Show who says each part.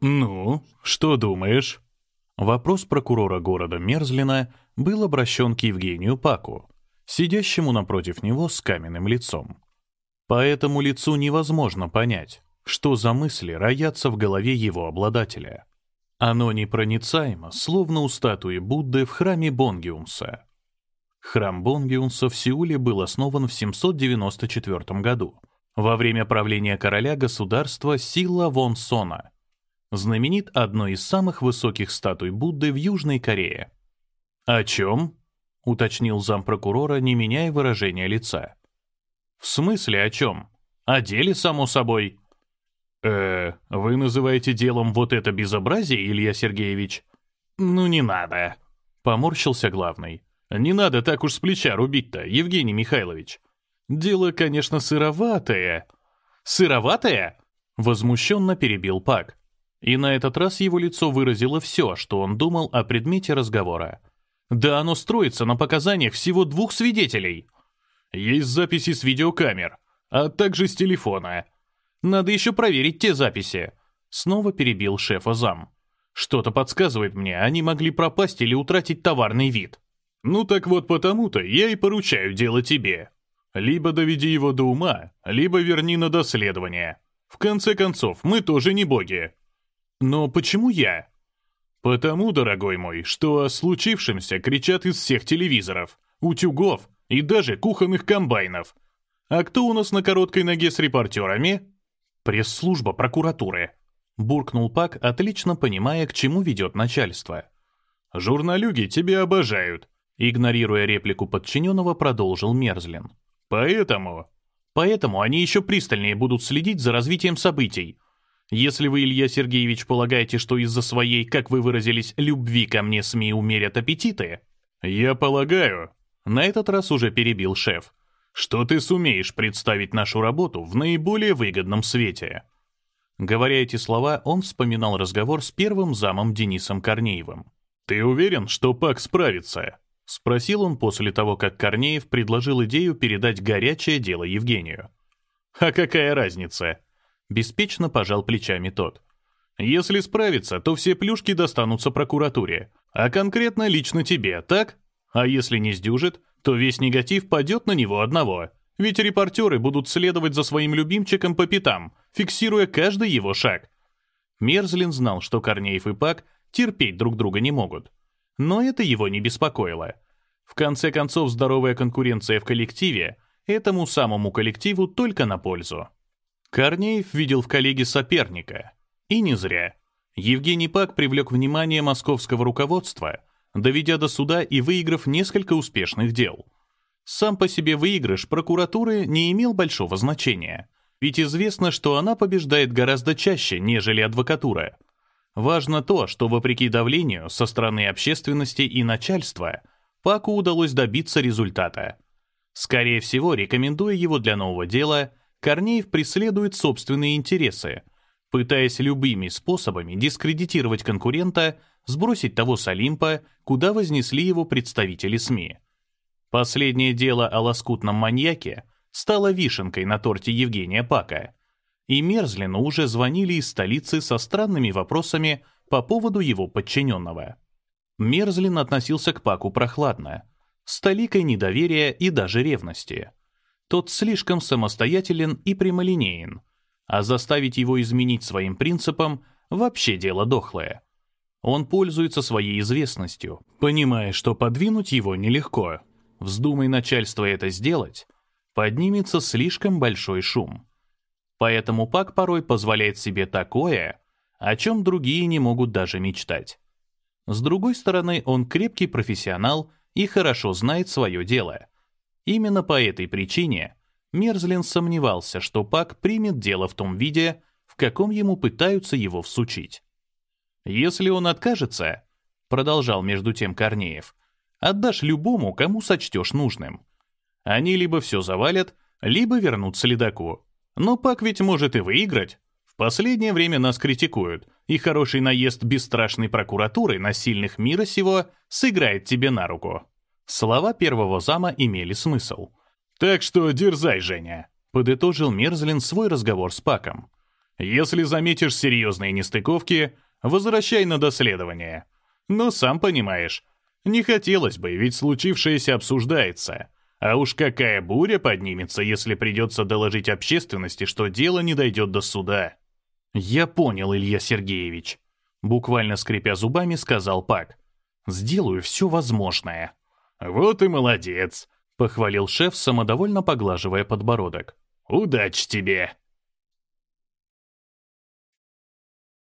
Speaker 1: «Ну, что думаешь?» Вопрос прокурора города Мерзлина был обращен к Евгению Паку, сидящему напротив него с каменным лицом. По этому лицу невозможно понять, что за мысли роятся в голове его обладателя. Оно непроницаемо, словно у статуи Будды в храме Бонгиумса. Храм Бонгиумса в Сеуле был основан в 794 году, во время правления короля государства Сила Вон Сона — знаменит одной из самых высоких статуй Будды в Южной Корее. «О чем?» — уточнил зампрокурора, не меняя выражения лица. «В смысле о чем? О деле, само собой». «Э, вы называете делом вот это безобразие, Илья Сергеевич?» «Ну не надо», — поморщился главный. «Не надо так уж с плеча рубить-то, Евгений Михайлович. Дело, конечно, сыроватое». «Сыроватое?» — возмущенно перебил Пак. И на этот раз его лицо выразило все, что он думал о предмете разговора. «Да оно строится на показаниях всего двух свидетелей. Есть записи с видеокамер, а также с телефона. Надо еще проверить те записи». Снова перебил шефа зам. «Что-то подсказывает мне, они могли пропасть или утратить товарный вид». «Ну так вот потому-то я и поручаю дело тебе. Либо доведи его до ума, либо верни на доследование. В конце концов, мы тоже не боги». Но почему я? Потому, дорогой мой, что о случившемся кричат из всех телевизоров, утюгов и даже кухонных комбайнов. А кто у нас на короткой ноге с репортерами? Пресс-служба прокуратуры. Буркнул Пак, отлично понимая, к чему ведет начальство. «Журналюги тебя обожают», — игнорируя реплику подчиненного, продолжил Мерзлин. «Поэтому...» «Поэтому они еще пристальнее будут следить за развитием событий», если вы, Илья Сергеевич, полагаете, что из-за своей, как вы выразились, любви ко мне СМИ умерят аппетиты, я полагаю, на этот раз уже перебил шеф, что ты сумеешь представить нашу работу в наиболее выгодном свете. Говоря эти слова, он вспоминал разговор с первым замом Денисом Корнеевым. «Ты уверен, что ПАК справится?» — спросил он после того, как Корнеев предложил идею передать горячее дело Евгению. «А какая разница?» Беспечно пожал плечами тот. «Если справиться, то все плюшки достанутся прокуратуре, а конкретно лично тебе, так? А если не сдюжит, то весь негатив падет на него одного. Ведь репортеры будут следовать за своим любимчиком по пятам, фиксируя каждый его шаг». Мерзлин знал, что Корнеев и Пак терпеть друг друга не могут. Но это его не беспокоило. В конце концов, здоровая конкуренция в коллективе этому самому коллективу только на пользу. Корнеев видел в коллеге соперника. И не зря. Евгений Пак привлек внимание московского руководства, доведя до суда и выиграв несколько успешных дел. Сам по себе выигрыш прокуратуры не имел большого значения, ведь известно, что она побеждает гораздо чаще, нежели адвокатура. Важно то, что вопреки давлению со стороны общественности и начальства, Паку удалось добиться результата. Скорее всего, рекомендуя его для нового дела – Корнеев преследует собственные интересы, пытаясь любыми способами дискредитировать конкурента, сбросить того с Олимпа, куда вознесли его представители СМИ. Последнее дело о лоскутном маньяке стало вишенкой на торте Евгения Пака, и Мерзлину уже звонили из столицы со странными вопросами по поводу его подчиненного. Мерзлин относился к Паку прохладно, с толикой недоверия и даже ревности. Тот слишком самостоятелен и прямолинеен, а заставить его изменить своим принципам — вообще дело дохлое. Он пользуется своей известностью, понимая, что подвинуть его нелегко. Вздумай начальство это сделать, поднимется слишком большой шум. Поэтому Пак порой позволяет себе такое, о чем другие не могут даже мечтать. С другой стороны, он крепкий профессионал и хорошо знает свое дело. Именно по этой причине Мерзлин сомневался, что Пак примет дело в том виде, в каком ему пытаются его всучить. «Если он откажется», — продолжал между тем Корнеев, «отдашь любому, кому сочтешь нужным. Они либо все завалят, либо вернут следаку. Но Пак ведь может и выиграть. В последнее время нас критикуют, и хороший наезд бесстрашной прокуратуры на сильных мира сего сыграет тебе на руку». Слова первого зама имели смысл. «Так что дерзай, Женя», — подытожил Мерзлин свой разговор с Паком. Если заметишь серьезные нестыковки, возвращай на доследование. Но сам понимаешь, не хотелось бы, ведь случившееся обсуждается. А уж какая буря поднимется, если придется доложить общественности, что дело не дойдет до суда. «Я понял, Илья Сергеевич», — буквально скрипя зубами, сказал Пак. «Сделаю все возможное».
Speaker 2: «Вот и молодец», —
Speaker 1: похвалил шеф, самодовольно поглаживая подбородок.
Speaker 2: «Удачи тебе!»